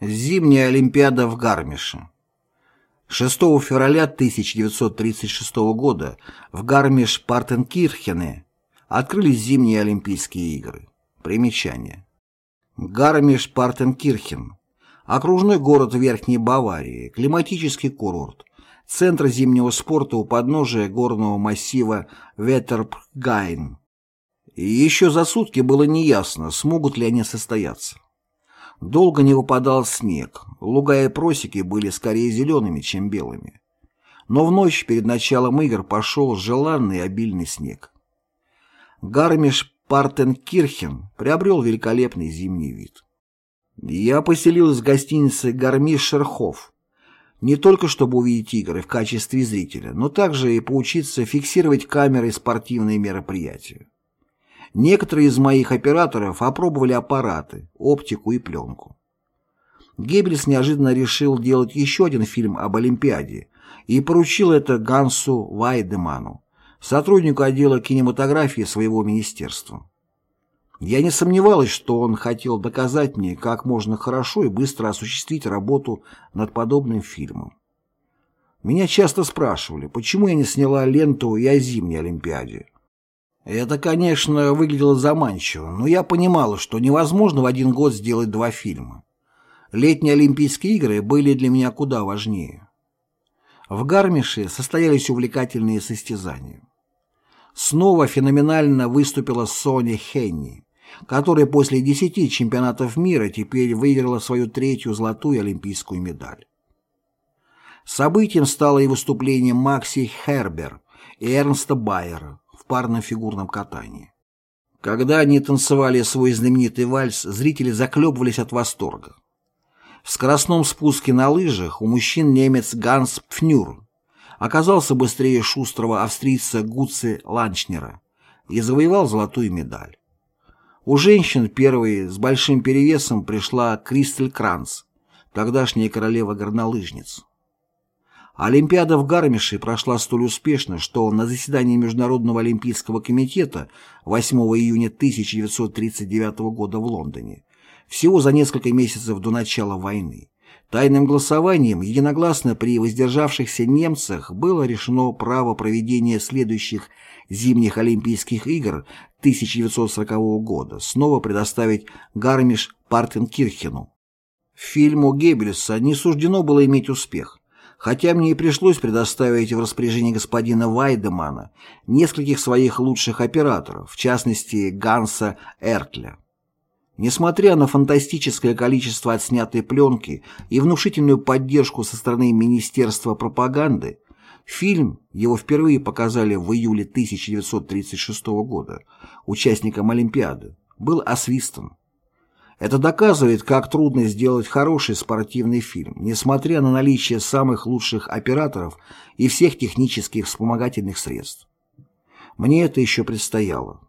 Зимняя Олимпиада в Гармише 6 февраля 1936 года в Гармиш-Партенкирхене открылись зимние Олимпийские игры. Примечание. Гармиш-Партенкирхен – окружной город Верхней Баварии, климатический курорт, центр зимнего спорта у подножия горного массива Веттерштайн. И еще за сутки было неясно, смогут ли они состояться. Долго не выпадал снег, луга и просеки были скорее зелеными, чем белыми. Но в ночь перед началом игр пошел желанный обильный снег. Гармиш Партенкирхен приобрел великолепный зимний вид. Я поселился в гостинице «Гармиш Шерхов», не только чтобы увидеть игры в качестве зрителя, но также и поучиться фиксировать камерой спортивные мероприятия. Некоторые из моих операторов опробовали аппараты, оптику и пленку. Геббельс неожиданно решил делать еще один фильм об Олимпиаде и поручил это Гансу Вайдеману, сотруднику отдела кинематографии своего министерства. Я не сомневалась, что он хотел доказать мне, как можно хорошо и быстро осуществить работу над подобным фильмом. Меня часто спрашивали, почему я не сняла ленту и о зимней Олимпиаде. Это, конечно, выглядело заманчиво, но я понимала, что невозможно в один год сделать два фильма. Летние Олимпийские игры были для меня куда важнее. В Гармише состоялись увлекательные состязания. Снова феноменально выступила Соня Хенни, которая после десяти чемпионатов мира теперь выиграла свою третью золотую олимпийскую медаль. Событием стало и выступление Макси Хербер и Эрнста Байера, в парном фигурном катании. Когда они танцевали свой знаменитый вальс, зрители заклепывались от восторга. В скоростном спуске на лыжах у мужчин немец Ганс Пфнюр оказался быстрее шустрого австрийца Гуци Ланчнера и завоевал золотую медаль. У женщин первой с большим перевесом пришла Кристель Кранц, тогдашняя королева горнолыжниц. Олимпиада в Гармише прошла столь успешно, что на заседании Международного олимпийского комитета 8 июня 1939 года в Лондоне, всего за несколько месяцев до начала войны, тайным голосованием единогласно при воздержавшихся немцах было решено право проведения следующих зимних Олимпийских игр 1940 года снова предоставить Гармиш-Партенкирхену. Фильму Геббельса не суждено было иметь успех хотя мне и пришлось предоставить в распоряжение господина Вайдемана нескольких своих лучших операторов, в частности Ганса Эртля. Несмотря на фантастическое количество отснятой пленки и внушительную поддержку со стороны Министерства пропаганды, фильм, его впервые показали в июле 1936 года, участникам Олимпиады, был освистан. Это доказывает, как трудно сделать хороший спортивный фильм, несмотря на наличие самых лучших операторов и всех технических вспомогательных средств. Мне это еще предстояло.